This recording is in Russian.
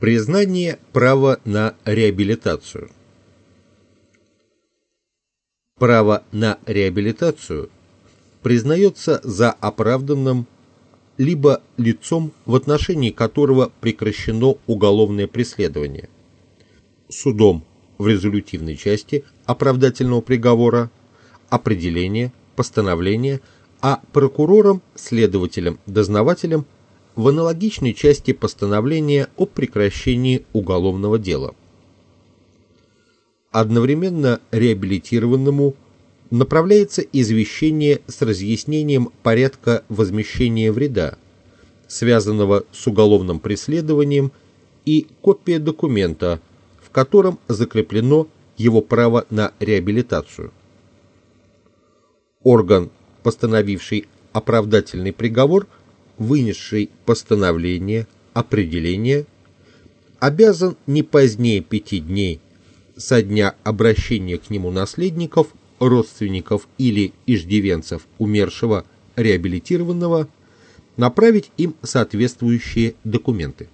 Признание права на реабилитацию. Право на реабилитацию признается за оправданным либо лицом, в отношении которого прекращено уголовное преследование, судом в резолютивной части оправдательного приговора, определения, постановления, а прокурором, следователем, дознавателем в аналогичной части постановления о прекращении уголовного дела. Одновременно реабилитированному направляется извещение с разъяснением порядка возмещения вреда, связанного с уголовным преследованием, и копия документа, в котором закреплено его право на реабилитацию. Орган, постановивший оправдательный приговор, вынесший постановление, определение, обязан не позднее пяти дней со дня обращения к нему наследников, родственников или иждивенцев умершего реабилитированного направить им соответствующие документы.